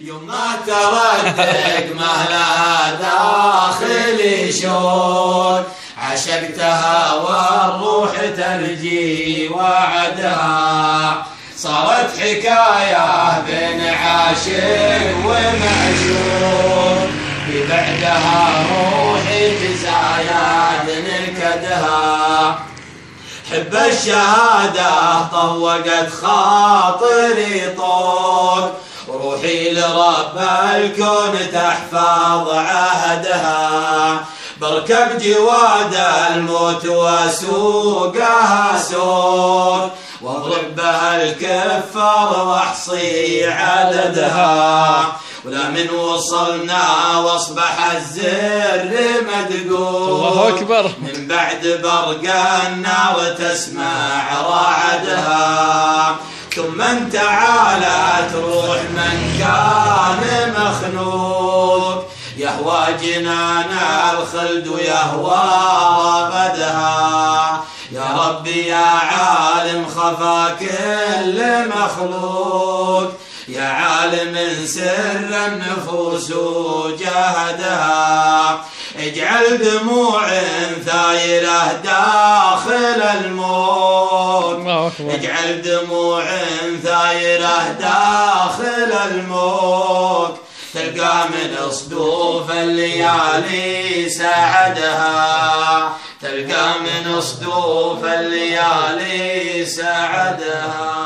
يوم ما تردك مهلا داخلي شوق عشقتها والروح ترجي وعدها. صارت حكاية بين عاشق ومعشوق. ببعدها روحي تزايد نكدها حب الشهادة طوقت خاطري طوق. روحي لرب الكون تحفظ عهدها؟ بركب جواد الموت واسوقها سوق واضرب بها الكفر واحصي عددها. ولا من وصلنا واصبح الزر مدقوق الله أكبر. من بعد برق النار تسمع رعدها. ثم انت تعالى تروح من كان مخنوق. يهوى جنان الخلد ويهوى بدها. يا ربي يا عالم خفا كل مخلوق. يا عالم سر النفوس وجهدها. اجعل دموع ثايرة داخل اجعل دموع ثايرة داخل الموت. تلقى من صدوف الليالي سعدها تلقى من صدوف الليالي سعدها